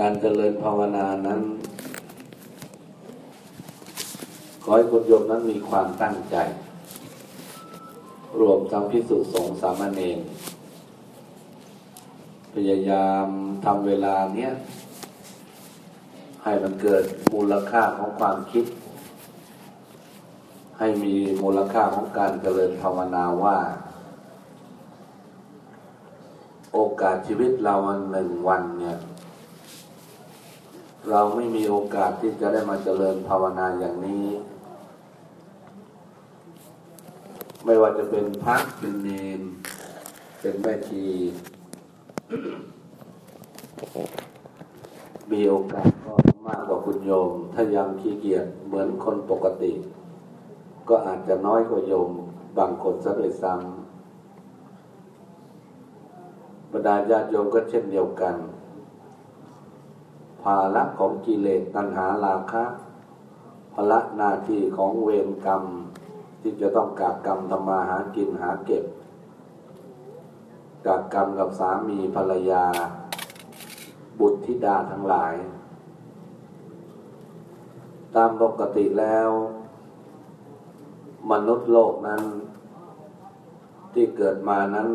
การเจริญภาวนานั้น ขอให้คุณโยมนั้นมีความตั้งใจ รวมทั้งพิสุสงสามเณรพยายามทำเวลาเนี้ย ให้มันเกิดมูลค่าของความคิด ให้มีมูลค่าของการเจริญภาวนาว่า โอกาสชีวิตเราหนึ่งวันเนี่ย เราไม่มีโอกาสที่จะได้มาเจริญภาวนาอย่างนี้ ไม่ว่าจะเป็นพระเป็นเนนเป็นแม่ชีมีโอกาสก็มากกว่าคุณโยม ถ้ายังขี้เกียจเหมือนคนปกติ ก็อาจจะน้อยกว่าโยมบางคนซะด้วยซ้ำบรรดาญาติโยมก็เช่นเดียวกัน ภาระของกิเลสตัณหาราคะภาระหน้าที่ของเวรกรรม ที่จะต้องกากกรรมทำมาหากินหาเก็บกากกรรมกับสามีภรรยา บุตรธิดาทั้งหลาย ตามปกติแล้ว มนุษย์โลกนั้น ที่เกิดมานั้น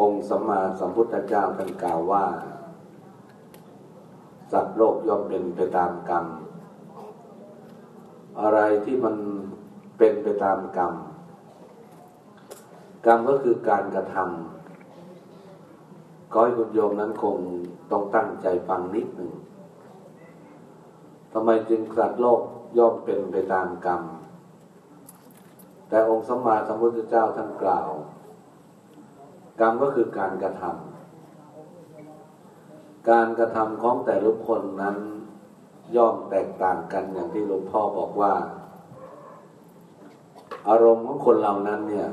องค์สัมมาสัมพุทธเจ้าท่านกล่าวว่า สัตว์โลกย่อมเป็นไปตามกรรม อะไรที่มันเป็นไปตามกรรม กรรมก็คือการกระทำขอให้คุณโยมนั้นคงต้องตั้งใจฟังนิดหนึ่งทำไมจึงสัตว์โลกย่อมเป็นไปตามกรรม แต่องค์สมมาสัมพุทธเจ้าท่านกล่าว กรรมก็คือการกระทำ การกระทำของแต่ละคนนั้นย่อมแตกต่างกันอย่างที่หลวงพ่อบอกว่า อารมณ์ของคนเหล่านั้นเนี่ย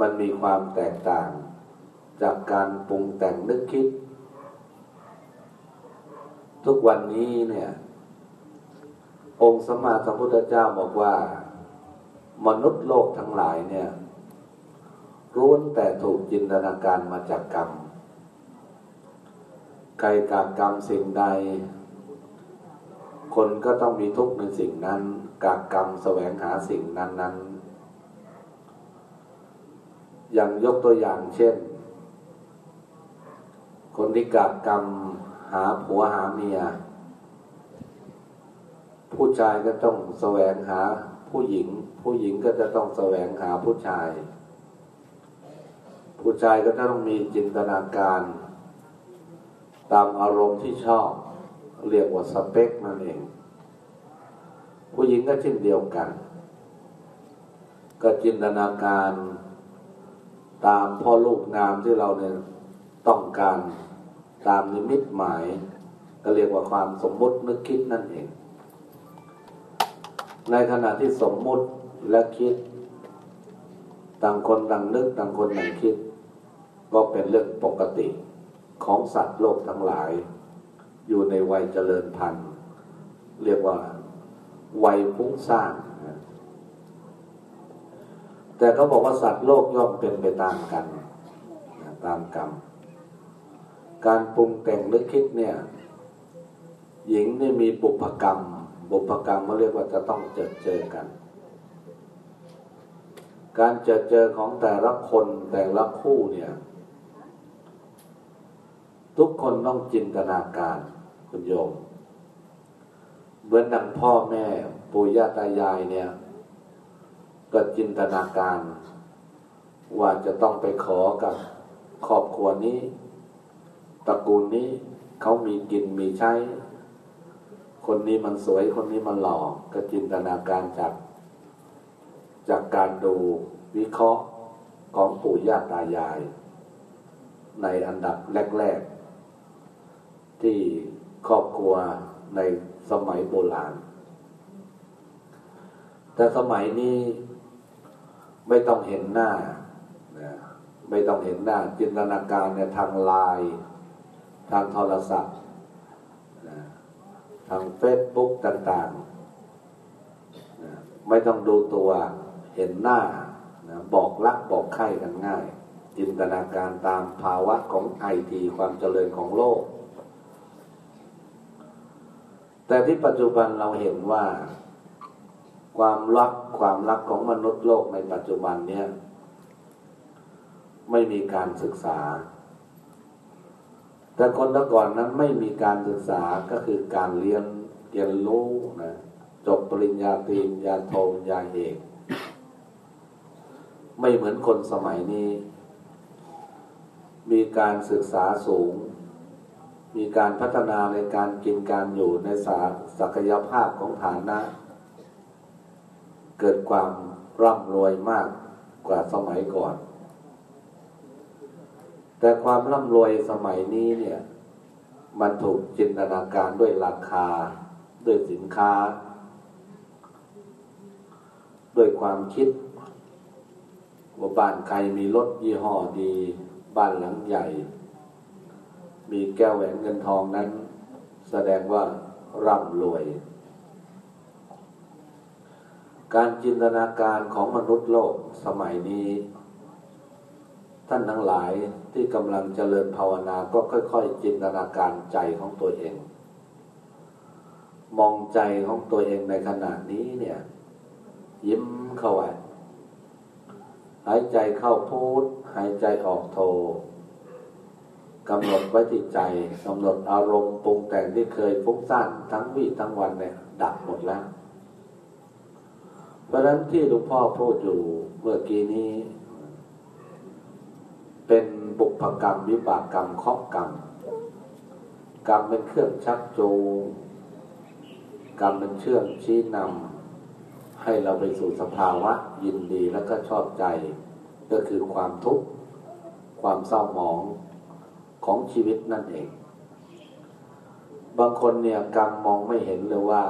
มันมีความแตกต่างจากการปรุงแต่งนึกคิด ทุกวันนี้เนี่ย องค์สมมาสัมพุทธเจ้าบอกว่า มนุษย์โลกทั้งหลายเนี่ยร้วนแต่ถูกจินตนาการมาจากกรรม ใครกากกรรมสิ่งใด คนก็ต้องมีทุกข์ในสิ่งนั้น กากกรรมแสวงหาสิ่งนั้นนั้นอย่างยกตัวอย่างเช่น คนที่กากกรรมหาผัวหาเมีย ผู้ชายก็ต้องแสวงหาผู้หญิง ผู้หญิงก็จะต้องแสวงหาผู้ชาย ผู้ชายก็จะต้องมีจินตนาการ ตามอารมณ์ที่ชอบ เรียกว่าสเปคนั่นเอง ผู้หญิงก็เช่นเดียวกัน ก็จินตนาการตามพ่อลูกงามที่เราเนี่ยต้องการตามนิมิตหมาย ก็เรียกว่าความสมมุตินึกคิดนั่นเอง ในขณะที่สมมุติและคิด ต่างคนต่างนึกต่างคนต่างคิด ก็เป็นเรื่องปกติ ของสัตว์โลกทั้งหลาย อยู่ในวัยเจริญพันธุ์ เรียกว่า วัยฟุ้งซ่านแต่เขาบอกว่าสัตว์โลกย่อมเป็นไปตามกันตามกรรม การปรุงแต่งนึกคิดเนี่ย หญิงนี่มีบุพกรรม บุพกรรมเขาเรียกว่าจะต้องเจอเจอกัน การเจอเจอของแต่ละคนแต่ละคู่เนี่ย ทุกคนต้องจินตนาการคุณโยม เหมือนดังพ่อแม่ ปู่ย่าตายายเนี่ย ก็จินตนาการ ว่าจะต้องไปขอกับครอบครัวนี้ตระกูลนี้เขามีกินมีใช้ คนนี้มันสวยคนนี้มันหล่อก็จินตนาการจากจากการดูวิเคราะห์ของปู่ย่าตายาย ในอันดับแรก ๆ ที่ครอบครัวในสมัยโบราณ แต่สมัยนี้ไม่ต้องเห็นหน้า ไม่ต้องเห็นหน้า จินตนาการเนี่ยทางไลน์ทางโทรศัพท์ ทางเฟซบุ๊กต่างๆ ไม่ต้องดูตัวเห็นหน้า บอกรักบอกใคร่กันง่าย จินตนาการตามภาวะของไอทีความเจริญของโลก แต่ที่ปัจจุบันเราเห็นว่า ความรักความรักของมนุษย์โลกในปัจจุบันเนี้ยไม่มีการศึกษา แต่คนตะก่อนนั้นไม่มีการศึกษาก็คือการเรียนเรียนรู้นะจบปริญญาตรีญาโทญาเอกไม่เหมือนคนสมัยนี้ มีการศึกษาสูง มีการพัฒนาในการกินการอยู่ในสาศักยภาพของฐานะ เกิดความร่ำรวยมากกว่าสมัยก่อน แต่ความร่ำรวยสมัยนี้เนี่ย มันถูกจินตนาการด้วยราคา ด้วยสินค้า ด้วยความคิด ว่าบ้านใครมีรถยี่ห้อดี บ้านหลังใหญ่ มีแก้วแหวนเงินทองนั้น แสดงว่าร่ำรวย การจินตนาการของมนุษย์โลกสมัยนี้ ท่านทั้งหลายที่กำลังเจริญภาวนาก็ค่อย ๆ จินตนาการใจของตัวเอง มองใจของตัวเองในขณะนี้เนี่ย ยิ้มเข้าไว้หายใจเข้าพูด หายใจออกโท กำหนดไว้ที่ใจกำหนดอารมณ์ปรุงแต่งที่เคยฟุ้งซ่านทั้งวี่ทั้งวันเนี่ย ดับหมดแล้ว เพราะฉะนั้นที่หลวงพ่อพูดอยู่เมื่อกี้นี้ เป็นบุพกรรมวิบากกรรมครอบกรรม กรรมเป็นเครื่องชักจูงกรรมเป็นเชื่องชี้นำให้เราไปสู่สภาวะ ยินดีแล้วก็ชอบใจ ก็คือความทุกข์ความเศร้าหมอง ของชีวิตนั่นเอง บางคนเนี่ยกรรมมองไม่เห็นเลยว่า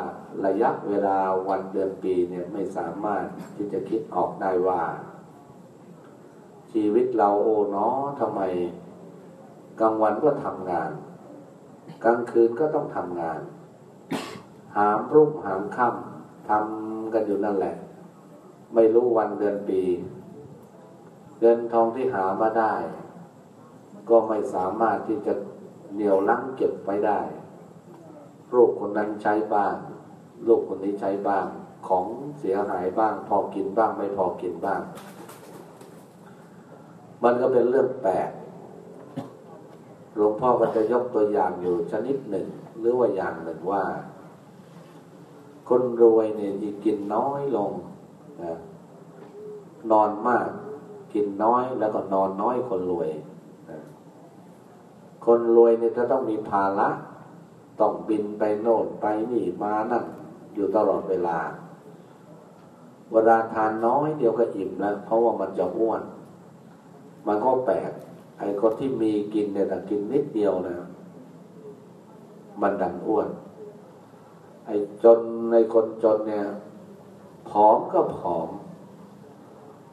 ระยะเวลาวันเดือนปีเนี่ยไม่สามารถที่จะคิดออกได้ว่า ชีวิตเราโอ้เนาะทำไมกลางวันก็ทำงาน กลางคืนก็ต้องทำงาน หามรุ่งหามค่ำทำกันอยู่นั่นแหละ ไม่รู้วันเดือนปี เงินทองที่หามาได้ ก็ไม่สามารถที่จะเหนียวลังเก็บไว้ได้ลูกคนนั้นใช้บ้างลูกคนนี้ใช้บ้าง ของเสียหายบ้าง พอกินบ้างไม่พอกินบ้าง มันก็เป็นเรื่องแปลกหลวงพ่อก็จะยกตัวอย่างอยู่ชนิดหนึ่ง หรือว่าอย่างหนึ่งว่า คนรวยเนี่ยกินน้อยลงนะนอนมาก กินน้อยแล้วก็นอนน้อยคนรวย คนรวยเนี่ยจะต้องมีภาระต้องบินไปโน่นไปนี่มานั่นอยู่ตลอดเวลา เวลาทานน้อยเดียวก็อิ่มแล้ว เพราะว่ามันจะอ้วน มันก็แปลกไอ้คนที่มีกินเนี่ยแต่กินนิดเดียวนะมันดันอ้วน ไอ้จนในคนจนเนี่ยผอมก็ผอม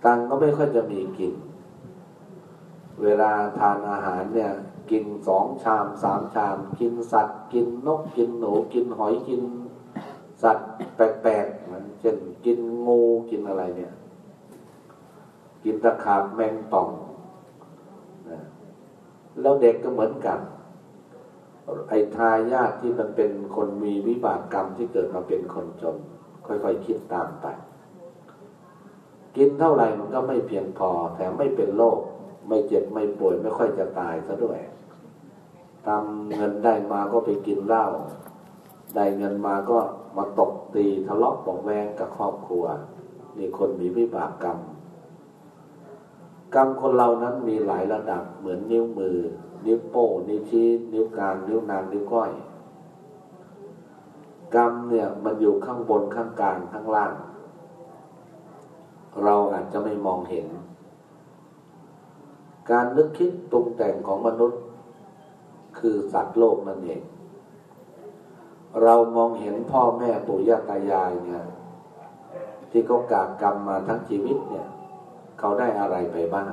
ตังก็ไม่ค่อยจะมีกิน เวลาทานอาหารเนี่ย กินสองชามสามชาม กินสัตว์ กินนกกินหนู กินหอยกิน สัตว์แปลกๆเหมือนเช่นกินงูกินอะไรเนี่ย กินตะขาบแมงป่องนะแล้วเด็กก็เหมือนกันไอ้ทายาทที่มันเป็นคนมีวิบากกรรมที่เกิดมาเป็นคนจน ค่อยๆคคิดตามไป กินเท่าไหร่มันก็ไม่เพียงพอแถมไม่เป็นโรคไม่เจ็บไม่ป่วยไม่ค่อยจะตายซะด้วย ทำเงินได้มาก็ไปกินเหล้าได้เงินมาก็มาตบตีทะเลาะบอกแวงกับครอบครัว นี่คนมีวิบากกรรม กรรมคนเรานั้นมีหลายระดับเหมือนนิ้วมือ นิ้วโป้นิ้วชี้นิ้วกลางนิ้วนางนิ้วก้อย กรรมเนี่ยมันอยู่ข้างบนข้างกลางข้างล่าง เราอาจจะไม่มองเห็น การนึกคิดปรุงแต่งของมนุษย์ คือสัตว์โลกนั่นเอง เรามองเห็นพ่อแม่ปู่ย่าตายายเนี่ย ที่เขากากกรรมมาทั้งชีวิตเนี่ย เขาได้อะไรไปบ้าง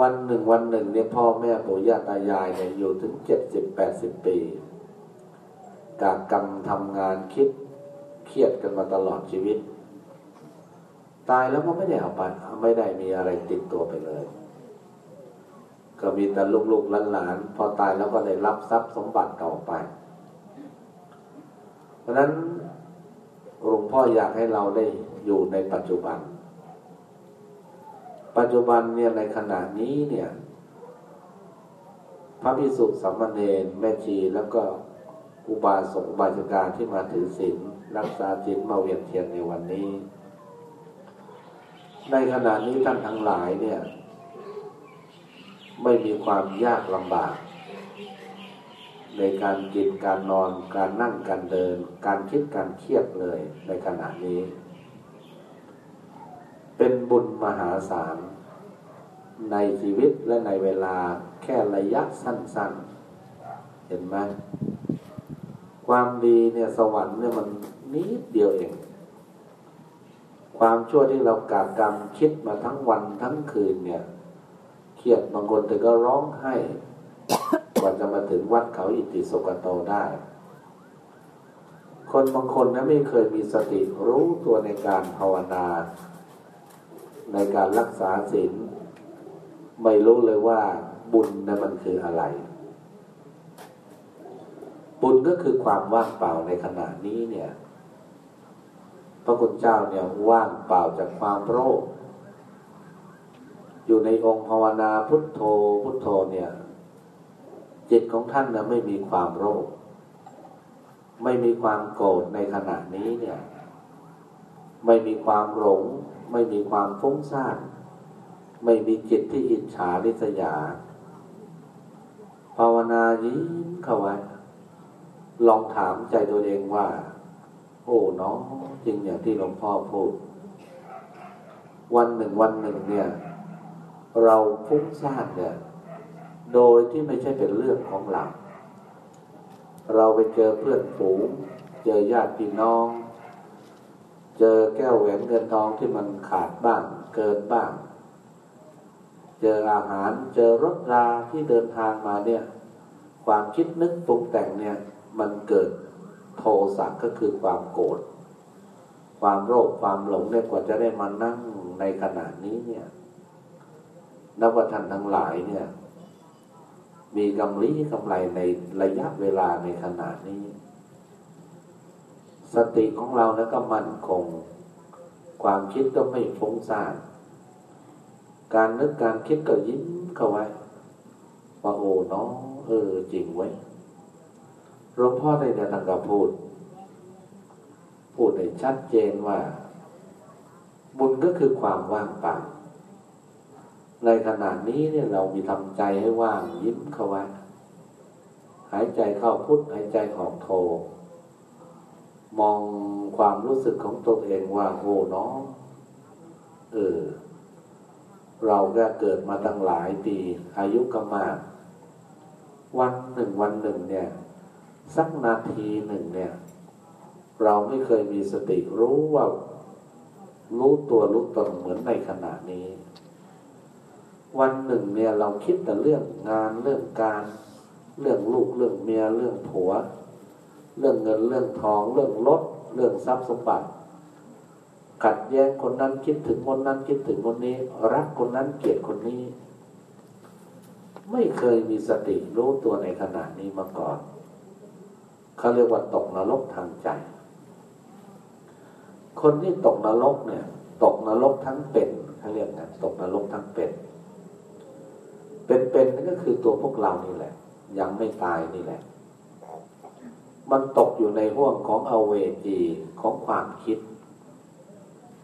วันหนึ่งวันหนึ่งเนี่ยพ่อแม่ปู่ย่าตายายเนี่ยอยู่ถึงเจ็ดสิบแปดสิบปี กากกรรมทำงานคิดเครียดกันมาตลอดชีวิต ตายแล้วก็ไม่ได้เอาไปไม่ได้มีอะไรติดตัวไปเลย ก็มีแต่ลูกๆหลานๆพอตายแล้วก็ได้รับทรัพย์สมบัติต่อไป เพราะนั้นหลวงพ่ออยากให้เราได้อยู่ในปัจจุบัน ปัจจุบันเนี่ยในขณะนี้เนี่ย พระพิสุสัมมาเนรแม่ชีแล้วก็อุบาสกอุบาสิกาที่มาถือศีลรักษาศีลมาเวียนเทียนในวันนี้ ในขณะนี้ท่านทั้งหลายเนี่ย ไม่มีความยากลำบาก ในการกินการนอนการนั่งการเดิน การคิดการเครียดเลยในขณะนี้ เป็นบุญมหาศาลในชีวิตและในเวลาแค่ระยะสั้น ๆ เห็นไหมความดีเนี่ยสวรรค์เนี่ยมันนิดเดียวเอง ความชั่วที่เรากาดกรรมคิดมาทั้งวันทั้งคืนเนี่ย เครียดบางคนถึงก็ร้องไห้กว่าจะมาถึงวัดเขาอิติสกโตได้ คนบางคนนะไม่เคยมีสติรู้ตัวในการภาวนา ในการรักษาศีลไม่รู้เลยว่าบุญนะมันคืออะไร บุญก็คือความว่างเปล่าในขณะนี้เนี่ย พระคุณเจ้าเนี่ยว่างเปล่าจากความโรค อยู่ในองค์ภาวนาพุทโธพุทโธเนี่ย จิตของท่านนะไม่มีความโรค ไม่มีความโกรธในขณะนี้เนี่ย ไม่มีความหลง ไม่มีความฟุ้งซ่านไม่มีจิตที่อิจฉาริษยา ภาวนายิ้มเข้าไว้ ลองถามใจตัวเองว่า โอ้น้องจริงอย่างที่หลวงพ่อพูด วันหนึ่งวันหนึ่งเนี่ย เราฟุ้งซ่านเนี่ยโดยที่ไม่ใช่เป็นเรื่องของเรา เราไปเจอเพื่อนฝูง เจอญาติพี่น้อง เจอแก้วแหวนเงินทองที่มันขาดบ้าง เกินบ้าง เจออาหาร เจอรถราที่เดินทางมาเนี่ย ความคิดนึกปรุงแต่งเนี่ย มันเกิดโทสะก็คือความโกรธ ความโรคความหลงเนี่ยกว่าจะได้มานั่งในขณะนี้เนี่ย นับว่าท่านทั้งหลายเนี่ย มีกำลีกำไรในระยะเวลาในขณะนี้ สติของเราแล้วก็มั่นคง ความคิดก็ไม่ฟุ้งซ่านการนึกการคิดก็ยิ้มเข้าไว้ว่าโอ้น้องเออ จริงไว้หลวงพ่อในเนี่ยท่านก็พูด พูดได้ชัดเจนว่า บุญก็คือความว่างเปล่า ในขณะนี้เนี่ยเรามีทำใจให้ว่างยิ้มเข้าไว้หายใจเข้าพุทหายใจออกโท มองความรู้สึกของตัวเองว่าโอ้น้องเออ เราก็เกิดมาตั้งหลายปี อายุก็มาก วันหนึ่งวันหนึ่งเนี่ย สักนาทีหนึ่งเนี่ย เราไม่เคยมีสติรู้ว่า รู้ตัวรู้ตนเหมือนในขณะนี้ วันหนึ่งเนี่ยเราคิดแต่เรื่องงานเรื่องการ เรื่องลูกเรื่องเมียเรื่องผัว เรื่องเงินเรื่องทอง เรื่องรถเรื่องทรัพย์สมบัติ ขัดแย้งคนนั้นคิดถึงคนนั้นคิดถึงคนนี้ รักคนนั้นเกลียดคนนี้ ไม่เคยมีสติรู้ตัวในขณะนี้มาก่อนเขาเรียกว่าตกนรกทางใจ คนที่ตกนรกเนี่ย ตกนรกทั้งเป็นเขาเรียกกันตกนรกทั้งเป็น เป็นๆนั่นก็คือตัวพวกเรานี่แหละ ยังไม่ตายนี่แหละ มันตกอยู่ในห่วงของอเวจีของความคิด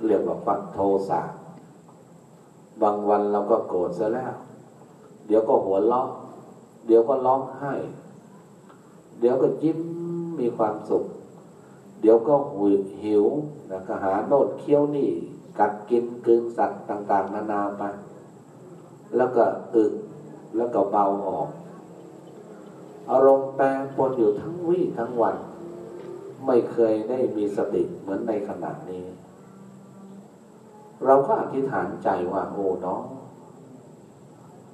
เรียกว่าความโทสะบางวันเราก็โกรธซะแล้ว เดี๋ยวก็หัวเราะเดี๋ยวก็ร้องไห้ เดี๋ยวก็ยิ้มมีความสุข เดี๋ยวก็หุยหิวนะก็หาโนดเคี้ยวนี่ กัดกินกลืนสัตว์ต่าง ๆ นานาไปแล้วก็อึ แล้วก็เบาออก อารมณ์แปรปรวนอยู่ทั้งวี่ทั้งวัน ไม่เคยได้มีสติเหมือนในขณะนี้ เราก็อธิษฐานใจว่าโอ้น้อง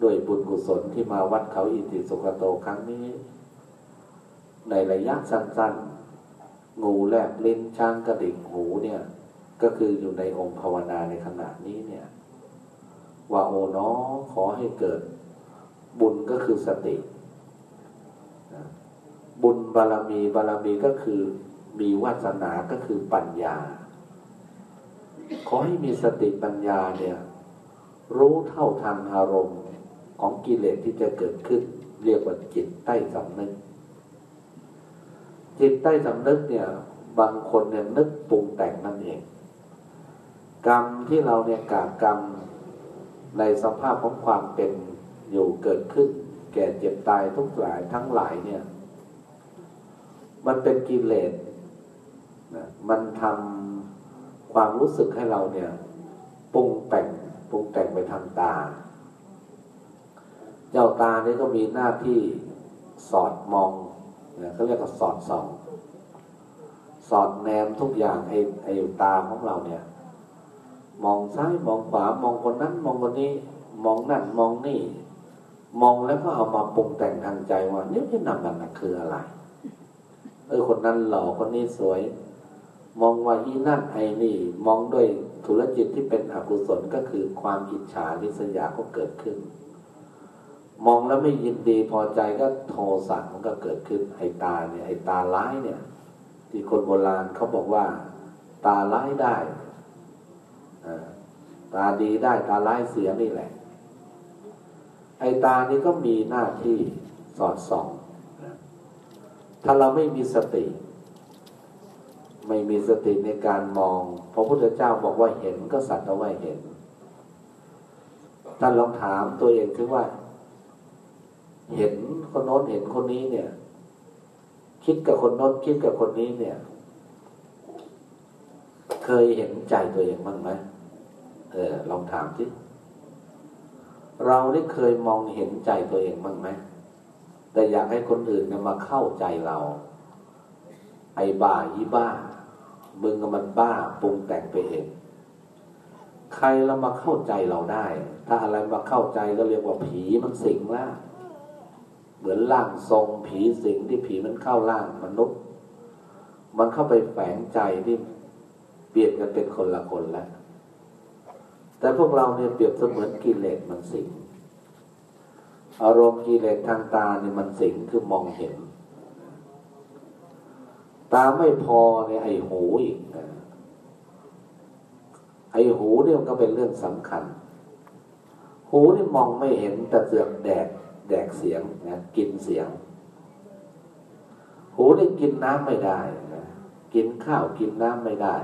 ด้วยบุญกุศลที่มาวัดเขาอิติสุกโตครั้งนี้ ในระยะสั้นๆ งูแลบลิ้นช้างกระดิ่งหูเนี่ย ก็คืออยู่ในองค์ภาวนาในขณะนี้เนี่ย ว่าโอ้น้องขอให้เกิด บุญก็คือสติบุญบารมีบารมีก็คือมีวาสนาก็คือปัญญา ขอให้มีสติปัญญาเนี่ย รู้เท่าทันอารมณ์ของกิเลสที่จะเกิดขึ้น เรียกว่าจิตใต้สำนึก จิตใต้สำนึกเนี่ย บางคนเนี่ยนึกปรุงแต่งนั่นเอง กรรมที่เราเนี่ยกากรรมในสภาพของความเป็น อยู่เกิดขึ้น แก่เจ็บตายทุกหลายทั้งหลายเนี่ย มันเป็นกิเลสนะมันทำความรู้สึกให้เราเนี่ยปรุงแต่งปรุงแต่งไปทางตา เจ้าตานี่ก็มีหน้าที่สอดมองเนี่ยเขาเรียกว่าสอดส่องสอดแนมทุกอย่างไอ้ไอ้ตาของเราเนี่ย มองซ้ายมองขวามองคนนั้น มองคนนี้ มองนั่นมองนี่ มองแล้วก็เอามาปรุงแต่งทางใจว่าเนี่ยที่นำมันคืออะไร เออคนนั้นหล่อคนนี้สวย มองว่าอีนั่นไอ้นี่ มองด้วยธุรจิตที่เป็นอกุศลก็คือความอิจฉาริษยาก็เกิดขึ้น มองแล้วไม่ยินดีพอใจก็โทสะมันก็เกิดขึ้นไอ้ตาเนี่ยไอ้ตาร้ายเนี่ย ที่คนโบราณเขาบอกว่า ตาร้ายได้ตาดีได้ตาร้ายเสียนี่แหละ ไอ้ตานี่ก็มีหน้าที่สอดส่อง ถ้าเราไม่มีสติ ไม่มีสติในการมอง พระพุทธเจ้าบอกว่าเห็นก็สัตว์เอาไว้เห็น ท่านลองถามตัวเองถึงว่า เห็นคนโน้นเห็นคนนี้เนี่ย คิดกับคนโน้นคิดกับคนนี้เนี่ย เคยเห็นใจตัวเองบ้างไหมเออ ลองถามสิ เราได้เคยมองเห็นใจตัวเองบ้างไหมแต่อยากให้คนอื่นมาเข้าใจเรา ไอ้บ้ายี่บ้า มึงกับมันบ้าปรุงแต่งไปเองใครเรามาเข้าใจเราได้ ถ้าอะไรมาเข้าใจก็เรียกว่าผีมันสิงล่าเหมือนร่างทรงผีสิงที่ผีมันเข้าร่างมนุษย์ มันเข้าไปแฝงใจที่เปลี่ยนกันเป็นคนละคนแล้ว แต่พวกเราเนี่ยเปรียบเสมือนกิเลสมันสิงอารมณ์กิเลสทางตาเนี่ยมันสิงคือมองเห็น ตาไม่พอเนี่ยไอ้หูอีกนะไอ้หูเนี่ยก็เป็นเรื่องสำคัญ หูนี่มองไม่เห็นแต่เสือกแดกแดกเสียงนะกินเสียง หูนี่กินน้ำไม่ได้นะกินข้าวกินน้ำไม่ได้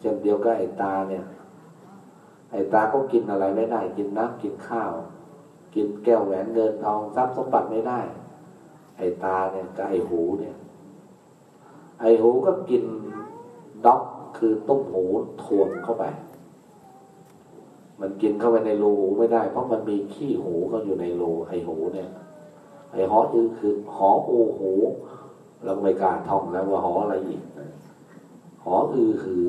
เช่นเดียวกับไอ้ตาเนี่ย ไอ้ตาก็กินอะไรไม่ได้ กินน้ำกินข้าว กินแก้วแหวนเงินทองทรัพย์สมบัติไม่ได้ ไอ้ตาเนี่ยกับไอ้หูเนี่ย ไอ้หูก็กินด็อกคือต้มหูทวงเข้าไป มันกินเข้าไปในรูหูไม่ได้ เพราะมันมีขี้หูเขาอยู่ในรูไอ้หูเนี่ย ไอ้หออือคือหออูหูเราไม่กล้าท่องแล้วว่าหออะไรอีกหออือหือ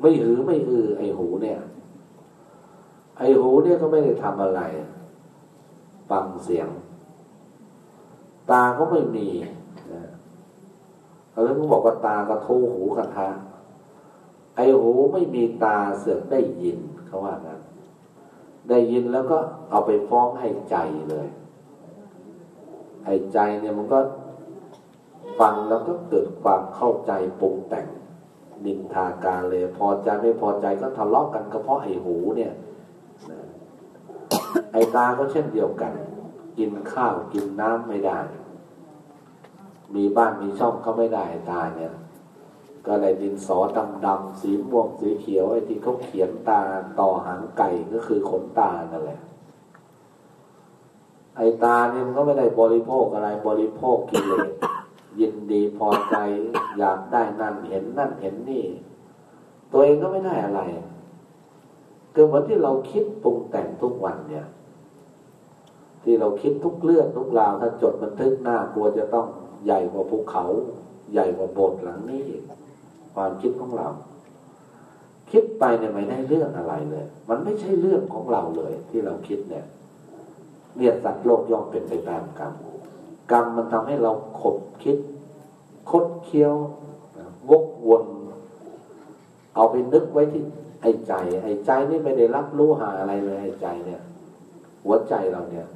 ไม่หือไม่อือไอหูเนี่ย ไอหูเนี่ยก็ไม่ได้ทำอะไร ฟังเสียง ตาก็ไม่มีนะแล้วก็บอกว่าตากระทูหูกระทะไอหูไม่มีตาเสือกได้ยินเขาว่างั้นได้ยินแล้วก็เอาไปฟ้องให้ใจเลย ไอ้ใจเนี่ยมันก็ฟังแล้วก็เกิดความเข้าใจปรุงแต่ง นินทากาเลยพอใจไม่พอใจก็ทะเลาะกกันก็เพราะไอ้หูเนี่ยไอ้ตาก็เช่นเดียวกัน กินข้าวกินน้ำไม่ได้ มีบ้านมีช่องก็ไม่ได้ตาเนี่ย ก็เลยดินสอดำดำสีม่วงสีเขียวไอ้ที่เขาเขียนตาต่อหางไก่ก็คือขนตานั่นแหละไอ้ตาเนี่ยมันก็ไม่ได้บริโภคอะไรบริโภคกิเลส ยินดีพอใจ อยากได้นั่นเห็นนั่นเห็นนี่ ตัวเองก็ไม่ได้อะไรคือเหมือนที่เราคิดปรุงแต่งทุกวันเนี่ย ที่เราคิดทุกเรื่องทุกราวถ้าจดบันทึกหน้ากลัวจะต้องใหญ่กว่าภูเขา ใหญ่กว่าโบสถ์หลังนี้ความคิดของเรา คิดไปเนี่ยไม่ได้เรื่องอะไรเลย มันไม่ใช่เรื่องของเราเลย ที่เราคิดเนี่ยเนี่ยสัตว์โลกย่อมเป็นไปตามกรรม กรรมมันทำให้เราขบคิด คดเคี้ยววกวนเอาไปนึกไว้ที่ไอ้ใจ ไอ้ใจนี่ไม่ได้รับรู้หาอะไรเลยไอ้ใจเนี่ย หัวใจเราเนี่ย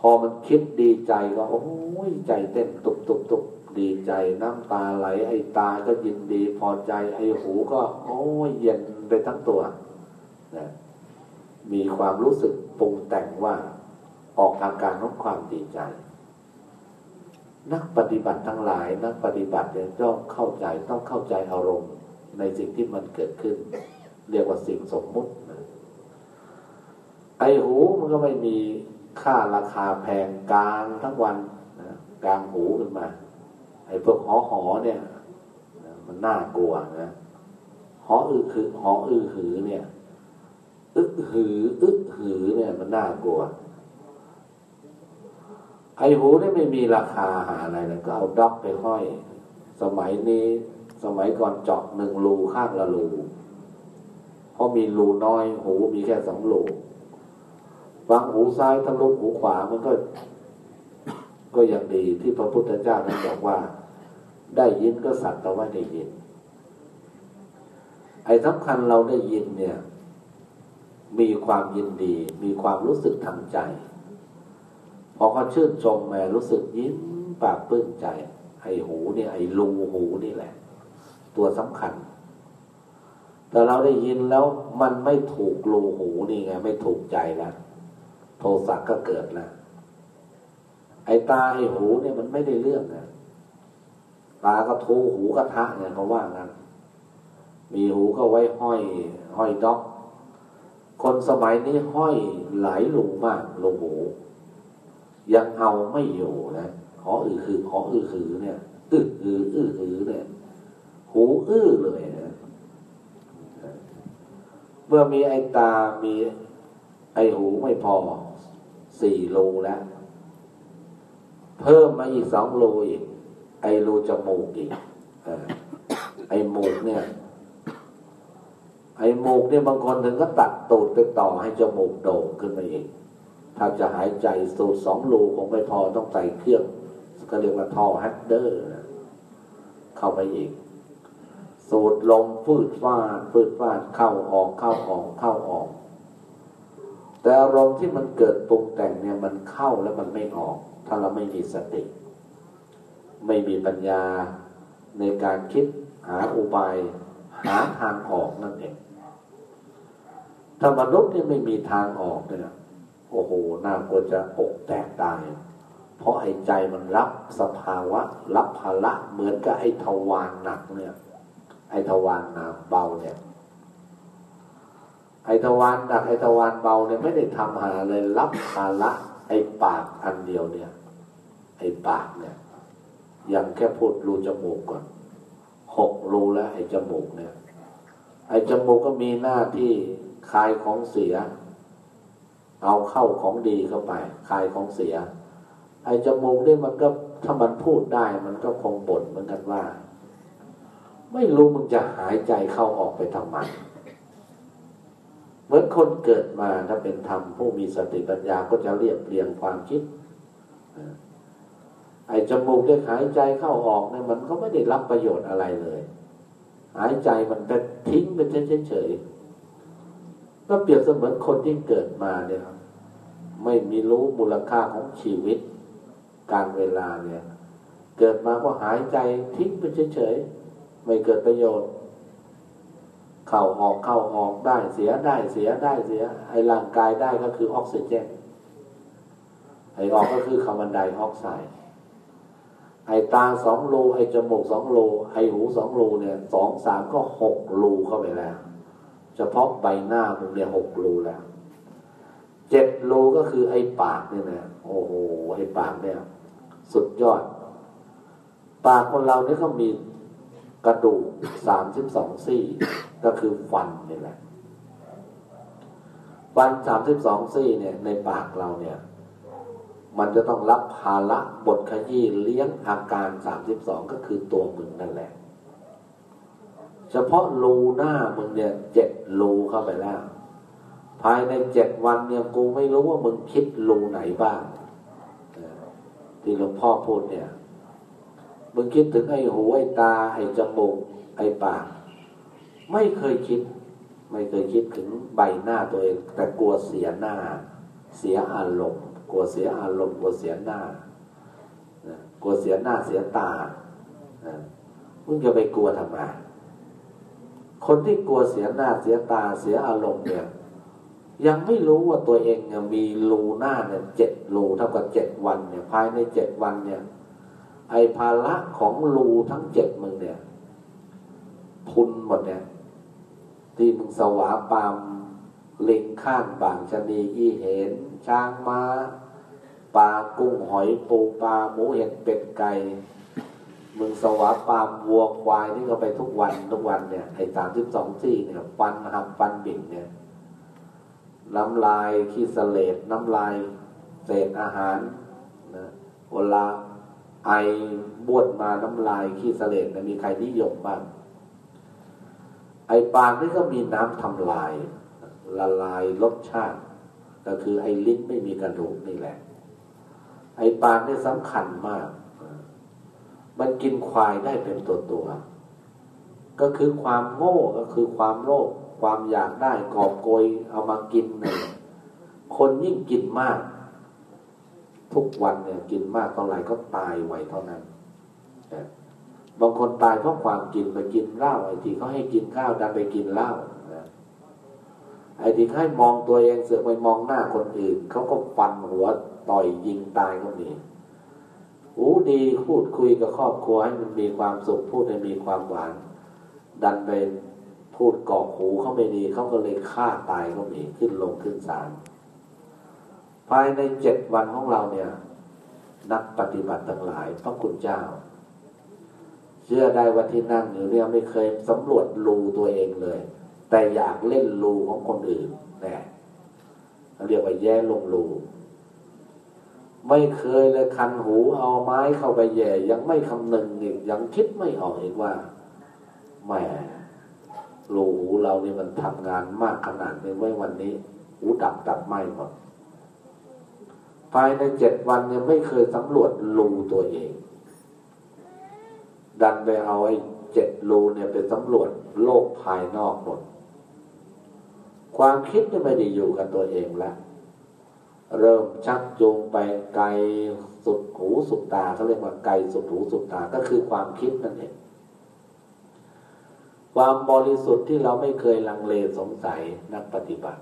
พอมันคิดดีใจก็โอ้ยใจเต้นตุบตุบตุบดีใจน้ำตาไหล ไอ้ตาก็ยินดีพอใจ ไอ้หูก็ โอ้ยเย็นไปทั้งตัวนะมีความรู้สึกปรุงแต่งว่า ออกอาการของความดีใจ นักปฏิบัติทั้งหลาย นักปฏิบัติเนี่ยต้องเข้าใจต้องเข้าใจอารมณ์ในสิ่งที่มันเกิดขึ้น เรียกว่าสิ่งสมมุตินะไอหูมันก็ไม่มีค่าราคาแพงกลางทั้งวันนะกลางหูขึ้นมา ไอพวกหอหอเนี่ยมันน่ากลัวนะหออือคือหออือหือเนี่ย อึกหือ อึกหือเนี่ยมันน่ากลัว ไอหูนี่ไม่มีราคาหาอะไรเลยก็เอาด็อกไปห้อย สมัยนี้สมัยก่อนเจาะหนึ่งรูข้างละรูเพราะมีรูน้อย หูมีแค่สองรูฟังหูซ้ายทะลุหูขวามันก็ ก็ยังดีที่พระพุทธเจ้านั้นบอกว่า ได้ยินก็สัตว์แต่ว่าได้ยิน ไอ้สำคัญเราได้ยินเนี่ย มีความยินดี มีความรู้สึกทางใจ พอเขาชื่นชมแม่รู้สึกยิ้มปากปลื้มใจไอ้หูเนี่ยไอ้รูหูนี่แหละ ตัวสำคัญ แต่เราได้ยินแล้วมันไม่ถูกรูหูนี่ไง ไม่ถูกใจแล้วโทสะก็เกิดแล้วไอ้ตาไอ้หูเนี่ยมันไม่ได้เรื่องนะตาก็ทูหูก็ทะเนี่ยเขาว่างั้นมีหูก็ไว้ห้อย ห้อยด็อก คนสมัยนี้ห้อยหลายหลูมากลงหู ยังเอาไม่อยู่นะขออือคือขออือคือเนี่ยอื้ออืออืออือเนี่ย หูอื้อเลยนะเมื่อมีไอ้ตา มีไอ้หูไม่พอสี่รูแล้ว เพิ่มมาอีกสองรูอีก ไอ้รูจมูกอีกไอ้มูกเนี่ย ไอ้มูกเนี่ยบางคนถึงก็ตัดตูดไปต่อให้จมูกโด่งขึ้นมาอีก ถ้าจะหายใจสูดสองรูคงไม่พอต้องใส่เครื่อง ก็เรียกว่าท่อแฮดเดอร์เข้าไปอีก สูดลมฟืดฟาดฟืดฟาดเข้าออกเข้าออกเข้าออก แต่อารมณ์ที่มันเกิดปรุงแต่งเนี่ยมันเข้าแล้วมันไม่ออก ถ้าเราไม่มีสติ ไม่มีปัญญาในการคิดหาอุบายหาทางออกนั่นเองถ้ามนุษย์นี่ไม่มีทางออกเนี่ย โอ้โหน่ากลัวจะอกแตกตาย เพราะไอ้ใจมันรับสภาวะ รับภาระเหมือนกับไอ้ทวารหนักเนี่ย ไอ้ทวารหนาเบาเนี่ยไอทวารหนักไอทวารเบาเนี่ยไม่ได้ทำหาเลยรับภาระไอปากอันเดียวเนี่ย ไอปากเนี่ยยังแค่พูดรูจมูกก่อนหกรูแล้วไอจมูกเนี่ย ไอจมูกก็มีหน้าที่คายของเสีย เอาเข้าของดีเข้าไปคายของเสีย ไอ้จมูกนี่มันก็ถ้ามันพูดได้มันก็คงบ่นเหมือนกันว่า ไม่รู้มึงจะหายใจเข้าออกไปทำไมเหมือนคนเกิดมาถ้าเป็นธรรมผู้มีสติปัญญาก็จะเรียบเรียงความคิดไอ้จมูกได้หายใจเข้าออกเนี่ยมันก็ไม่ได้รับประโยชน์อะไรเลย หายใจมันเป็นทิ้งเป็นเฉยๆ ก็เปรียบเสมือนคนที่เกิดมาเนี่ยไม่มีรู้มูลค่าของชีวิต การเวลาเนี่ย เกิดมาก็หายใจทิ้งไปเฉยๆไม่เกิดประโยชน์ เข้าออกเข้าออกได้เสียได้เสียได้เสียไอ้ร่างกายได้ก็คือออกซิเจนไอ้ออกก็คือคาร์บอนไดออกไซด์ไอ้ตาสองรูไอ้จมูกสองรูไอ้หูสองรูเนี่ยสองสามก็หกรูเข้าไปแล้ว เฉพาะใบหน้ามึงเนี่ยหกรูแล้วเจ็ดรูก็คือไอ้ปากเนี่ยนะโอ้โหไอ้ปากเนี่ย สุดยอด ปากคนเราเนี่ยเขามีกระดูกสามสิบสองซี่ ก็คือฟันนี่แหละฟันสามสิบสองซี่เนี่ย ในปากเราเนี่ย มันจะต้องรับภาระบทขยี้เลี้ยงอาการสามสิบสองก็คือตัวมึงนั่นแหละ ฉพาะรูหน้ามึงเนี่ยเจ็ดรูเข้าไปแล้ว ภายในเจ็ดวันเนี่ยกูไม่รู้ว่ามึงคิดรูไหนบ้างที่หลวงพ่อพูดเนี่ย มึงคิดถึงไอ้หูไอ้ตาไอ้จมูกไอ้ปาก ไม่เคยคิด ไม่เคยคิดถึงใบหน้าตัวเอง แต่กลัวเสียหน้า เสียอารมณ์กลัวเสียอารมณ์กลัวเสียหน้ากลัวเสียหน้าเสียตามึงจะไปกลัวทำไม คนที่กลัวเสียหน้าเสียตาเสียอารมณ์เนี่ย ยังไม่รู้ว่าตัวเองเนี่ยมีรูหน้าเนี่ยเจ็ดรูเท่ากับเจ็ดวันเนี่ย ภายในเจ็ดวันเนี่ย ไอภาระของรูทั้งเจ็ดมึงเนี่ยพุนหมดเนี่ย ที่มึงสวาปามลิงข้างบางชนีอีเห็น ช้างมา้าปลากุ้งหอยปูปลาหมูเห็ดเป็ดไก่ มึงสวาปามวัวควายนี่ก็ไปทุกวันทุกวันเนี่ยไอ้สามสิบสองที่เนี่ยฟันหักฟันบิ่งเนี่ยน้ำลายขี้เสลดน้ำลายเศษอาหารนะเวลาไอบ้วนมาน้ำลายขี้เสลดนะมีใครนิยมบ้างไอปากนี่ก็มีน้ำทำลาย ละลายรสชาติ ก็คือไอลิ้นไม่มีกระดูกนี่แหละ ไอปากนี่สำคัญมาก มันกินควายได้เป็นตัวตัว ก็คือความโง่ก็คือความโลภความอยากได้กอบโกยเอามากินเนี่ยคนยิ่งกินมาก ทุกวันเนี่ย กินมากเท่าไหร่ก็ตายไวเท่านั้นบางคนตายเพราะความกินไปกินเหล้าไอ้ที่เขาให้กินข้าวดันไปกินเหล้าไอ้ที่ให้มองตัวเองเสือกไปมองหน้าคนอื่นเขาก็ฟันหัวต่อยยิงตายก็มี หูดีพูดคุยกับครอบครัวให้มันมีความสุขพูดให้มีความหวาน ดันไปพูดกอกหูเขาไม่ดีเขาก็เลยฆ่าตายก็มีขึ้นลงขึ้นศาลภายในเจ็ดวันของเราเนี่ย นักปฏิบัติทั้งหลายพระคุณเจ้า เชื่อได้ว่าที่นั่งอยู่เนี่ยไม่เคยสำรวจรูตัวเองเลย แต่อยากเล่นรูของคนอื่นแน่เรียกว่าแย่ลงรู ไม่เคยเลยคันหูเอาไม้เข้าไปแย่ ยังไม่คำนึงอีกยังคิดไม่ออกอีกว่าแหมรูหูเรานี่มันทำงานมากขนาดนี้ไว้วันนี้ หูดับดับไหมหมดภายในเจ็ดวันยังไม่เคยสำรวจรูตัวเอง ดันไปเอาไอ้เจ็ดรูเนี่ยไปสำรวจโลกภายนอกหมด ความคิดจะไม่ได้อยู่กับตัวเองแล้ว เริ่มชักจูงไปไกลสุดหูสุดตาเขาเรียกว่าไกลสุดหูสุดตาก็คือความคิดนั่นเองความบริสุทธิ์ที่เราไม่เคยลังเลสงสัยนักปฏิบัติ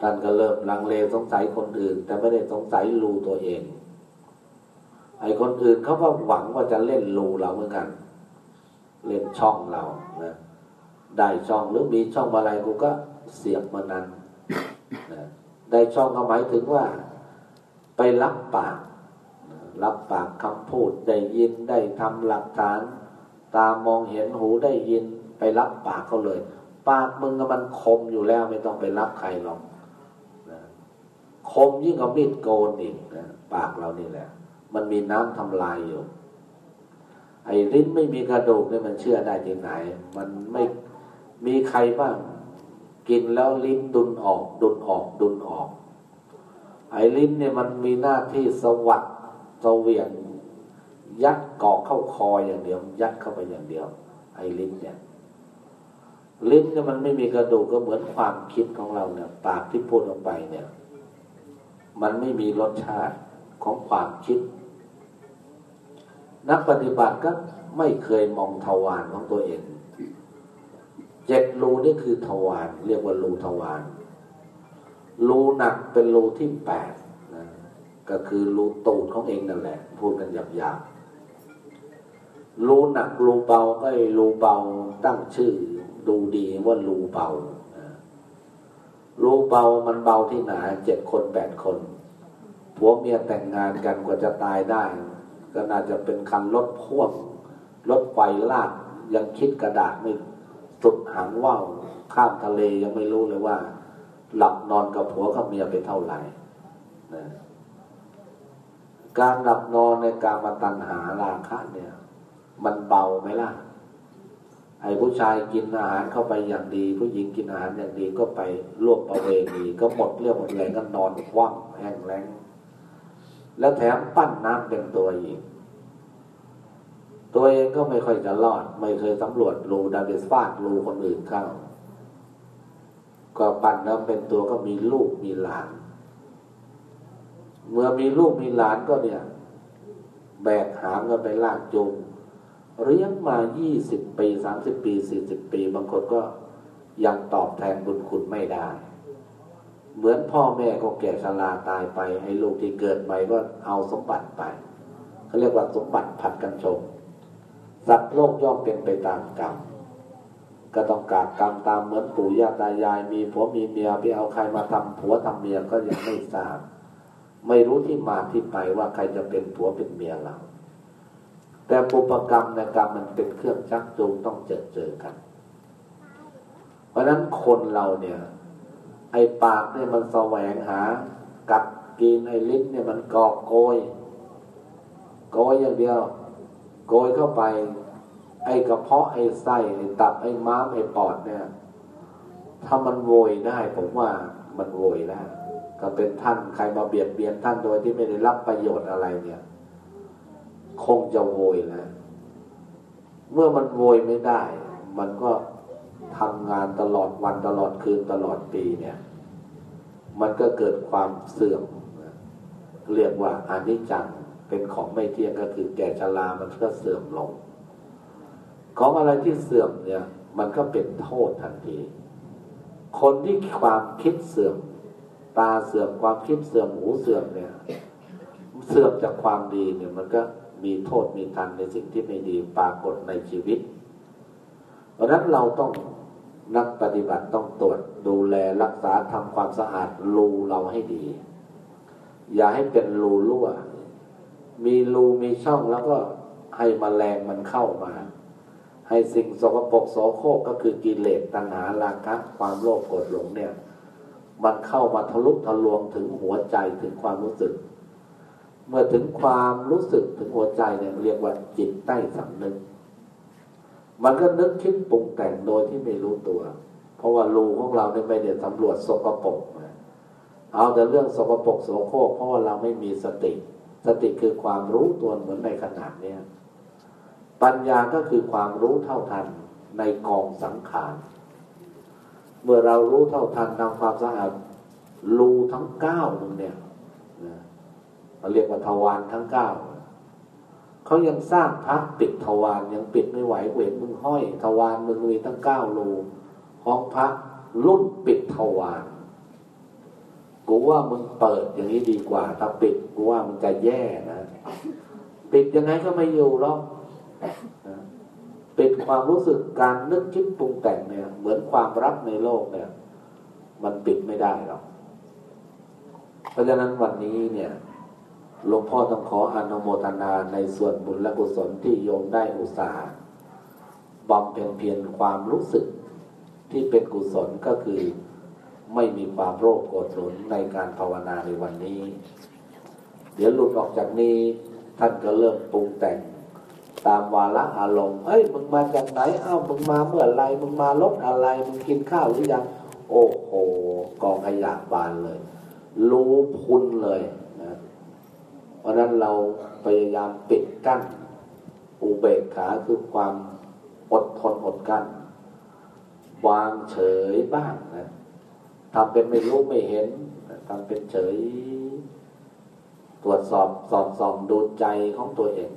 ท่านก็เริ่มลังเลสงสัยคนอื่น แต่ไม่ได้สงสัยรูตัวเอง ไอ้คนอื่นเขาก็หวังว่าจะเล่นรูเราเหมือนกัน เล่นช่องเรานะได้ช่องหรือมีช่องอะไรกูก็เสียบมานั้นนะ ได้ช่องก็หมายถึงว่า ไปรับปาก รับปากคำพูดได้ยินได้ทำหลักฐาน ตามองเห็นหูได้ยิน ไปรับปากเขาเลย ปากมึงก็มันคมอยู่แล้วไม่ต้องไปรับใครหรอกคมยิ่งกว่ามีดโกนอีกนะปากเรานี่แหละ มันมีน้ำทำลายอยู่ ไอ้ลิ้นไม่มีกระดูกเนี่ยมันเชื่อได้ที่ไหน มันไม่มีใครบ้าง กินแล้วลิ้นดุนออก ดุนออก ดุนออก ไอ้ลิ้นเนี่ยมันมีหน้าที่สวัสดสเวียนยัดกอกเข้าคออย่างเดียว ยัดเข้าไปอย่างเดียว ไอ้ลิ้นเนี่ยลิ้นเนี่ยมันไม่มีกระดูกก็เหมือนความคิดของเราเนี่ยปากที่พูดออกไปเนี่ย มันไม่มีรสชาติของความคิด นักปฏิบัติก็ไม่เคยมองทวารของตัวเอง เจ็ดรูนี่คือทวารเรียกว่ารูทวารรูหนักเป็นรูที่แปดนะก็คือรูตูดของเองนั่นแหละ พูดกันหยาบๆรูหนักรูเบาก็ไอ้รูเบาตั้งชื่อ ดูดีว่ารูเบารูเบามันเบาที่ไหนเจ็ดคนแปดคนผัวเมียแต่งงานกันกว่าจะตายได้ ก็น่าจะเป็นคันรถพ่วงรถไฟลากยังคิดกระดาษไม่ สุดหางว่าวข้ามทะเลยังไม่รู้เลยว่า หลับนอนกับผัวกับเมียไปเท่าไหร่นะการหลับนอนในการมาตัณหาราคะเนี่ย มันเบาไหมล่ะ ไอ้ผู้ชายกินอาหารเข้าไปอย่างดี ผู้หญิงกินอาหารอย่างดีก็ไปร่วมประเวณีก็หมดเรื่องหมดแรงก็นอนคว่ำแห้งแล้งแล้วแถมปั้นน้ำเป็นตัวอีก ตัวเองก็ไม่ค่อยจะรอด ไม่เคยสำรวจรูดันไปฟาดรูคนอื่นเข้า ก็ปั่นแล้วเป็นตัวก็มีลูกมีหลาน เมื่อมีลูกมีหลานก็เนี่ย แบกหามกันไปลากจูงเลี้ยงมายี่สิบปีสามสิบปีสี่สิบปี บางคนก็ยังตอบแทนบุญคุณไม่ได้ เหมือนพ่อแม่ก็แก่ชราตายไป ไอ้ลูกที่เกิดใหม่ก็เอาสมบัติไปเขาเรียกว่าสมบัติผัดกันชม สัตว์โลกย่อมเป็นไปตามกรรมก็ต้องกากกรรมตามเหมือนปู่ย่าตายาย มีผัวมีเมียไปเอาใครมาทำผัวทำเมียก็ยังไม่ทราบ ไม่รู้ที่มาที่ไปว่าใครจะเป็นผัวเป็นเมียเรา แต่ปุปกรรมในกรรมมันเป็นเครื่องชักจูงต้องเจอเจอกัน เพราะนั้นคนเราเนี่ย ไอ้ปากเนี่ยมันแสวงหา กัดกินไอ้ลิ้นเนี่ยมันกอกโกยโกยอย่างเดียว โกยเข้าไป ไอ้กระเพาะไอ้ไส้ไอ้ตับไอ้ม้ามไอ้ปอดเนี่ย ถ้ามันโวยได้ผมว่ามันโวยได้วก็เป็นท่านใครมาเบียดเบียนท่านโดยที่ไม่ได้รับประโยชน์อะไรเนี่ย คงจะโวยนะเมื่อมันโวยไม่ได้ มันก็ทำงานตลอดวันตลอดคืนตลอดปีเนี่ย มันก็เกิดความเสื่อมเรียกว่าอนิจจัง เป็นของไม่เที่ยงก็คือแก่ชรามันก็เสื่อมลง ของอะไรที่เสื่อมเนี่ย มันก็เป็นโทษทันที คนที่ความคิดเสื่อม ตาเสื่อมความคิดเสื่อมหูเสื่อมเนี่ย เสื่อมจากความดีเนี่ย มันก็มีโทษมีทันในสิ่งที่ไม่ดีปรากฏในชีวิต เพราะนั้นเราต้องนักปฏิบัติต้องตรวจดูแลรักษาทำความสะอาดรูเราให้ดี อย่าให้เป็นรูรั่ว มีรูมีช่องแล้วก็ให้มแมลงมันเข้ามา ให้สิ่งสกปรกโสโครกก็คือกิเลสตัณหาราคะความโลภโกรธหลงเนี่ย มันเข้ามาทะลุทะลวงถึงหัวใจถึงความรู้สึก เมื่อถึงความรู้สึกถึงหัวใจเนี่ยเรียกว่าจิตใต้สำนึกมันก็นึกคิดปรุงแต่งโดยที่ไม่รู้ตัว เพราะว่ารูของเราเนี่ยไม่ได้สำรวจสกปรกเอาแต่เรื่องสกปรกโสโครกเพราะว่าเราไม่มีสติ สติคือความรู้ตัวเหมือนในขณะเนี้ยปัญญาก็คือความรู้เท่าทันในกองสังขาร เมื่อเรารู้เท่าทันทำความสะอาดรูทั้งเก้ามึงเนี่ยเราเรียกว่าทวารทั้งเก้าเขายังสร้างพักปิดทวารยังปิดไม่ไหวเวทมึงห้อย ทวารมึงมีทั้งเก้ารูห้องพักรุ่นปิดทวาร กูว่ามึงเปิดอย่างนี้ดีกว่า ถ้าปิดกูว่ามึงจะแย่นะปิดยังไงก็ไม่อยู่หรอกเป็นความรู้สึกการนึกคิดปรุงแต่งเนี่ย เหมือนความรักในโลกเนี่ย มันปิดไม่ได้หรอกเพราะฉะนั้นวันนี้เนี่ยหลวงพ่อต้องขออนุโมทนาในส่วนบุญและกุศลที่โยมได้อุตสาห์บำเพ็ญเพียรความรู้สึกที่เป็นกุศลก็คือ ไม่มีความโรคโกรธหลนในการภาวนาในวันนี้ เดี๋ยวหลุดออกจากนี้ ท่านก็เริ่มปรุงแต่งตามวาระอารมณ์เฮ้ยมึงมาจากไหนเอ้ามึงมาเมื่อไรมึงมาลดอะไรมึงกินข้าวหรือยังโอ้โหกองขยะบานเลย รู้พุนเลยนะเพราะนั้นเราพยายามปิดกั้น อุเบกขาคือความอดทนอดกั้น วางเฉยบ้างนะ ทำเป็นไม่รู้ไม่เห็นทำเป็นเฉย ตรวจสอบสอบส่องดูใจของตัวเอง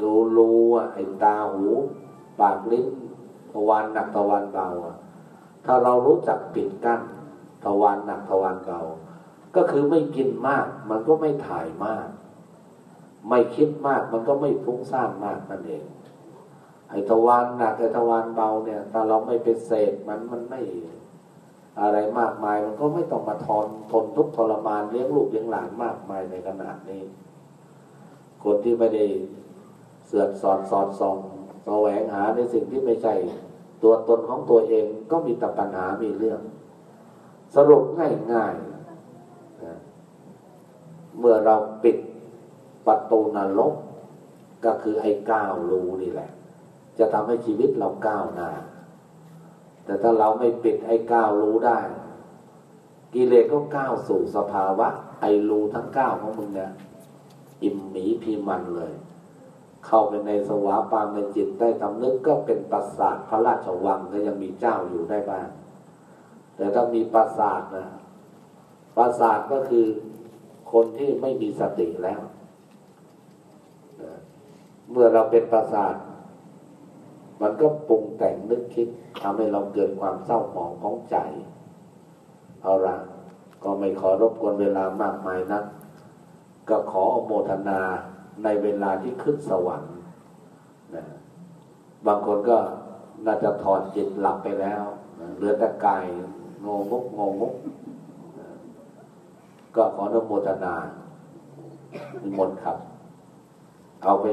ดูรูอะไอ้ตาหู ปากลิ้นทวารหนักทวารเบาอะถ้าเรารู้จักปิดกั้นทวารหนักทวารเบาก็คือไม่กินมาก มันก็ไม่ถ่ายมาก ไม่คิดมากมันก็ไม่ฟุ้งซ่านมากนั่นเองไอ้ทวารหนักไอ้ทวารเบาเนี่ย ถ้าเราไม่ไปเสพมันมันไม่ อะไรมากมาย มันก็ไม่ต้องมาทนทนทุกทรมานเลี้ยงลูกเลี้ยงหลานมากมายในขนาดนี้ คนที่ไม่ได้เสือกสอดสอดส่องแสวงหาในสิ่งที่ไม่ใช่ตัวตนของตัวเองก็มีแต่ปัญหามีเรื่อง สรุปง่ายๆเมื่อเราปิดประตูนรกก็คือไอ้ก้าวรู้นี่แหละ จะทำให้ชีวิตเราก้าวหน้า แต่ถ้าเราไม่ปิดไอ้ก้าวรู้ได้ กิเลสก็ก้าวสู่สภาวะ ไอ้รู้ทั้งก้าวของมึงเนี่ยอิ่มหมีพีมันเลย เข้าไปในสวาปามในจิตได้ทำนึกก็เป็นปราสาทพระราชวังก็ยังมีเจ้าอยู่ได้บ้างแต่ถ้ามีปราสาทนะปราสาทก็คือคนที่ไม่มีสติแล้ว เมื่อเราเป็นประสาท มันก็ปรุงแต่งนึกคิดทำให้เราเกิดความเศร้าหมองของใจ เอาละก็ไม่ขอรบกวนเวลามากมายนัก ก็ขออโมทนาในเวลาที่ขึ้นสวรรค์นะบางคนก็น่าจะถอดจิตหลับไปแล้วนะเหลือแต่กายงงมุกงงมุกนะก็ขออนุโมทนานิมนต์ครับ เอาไป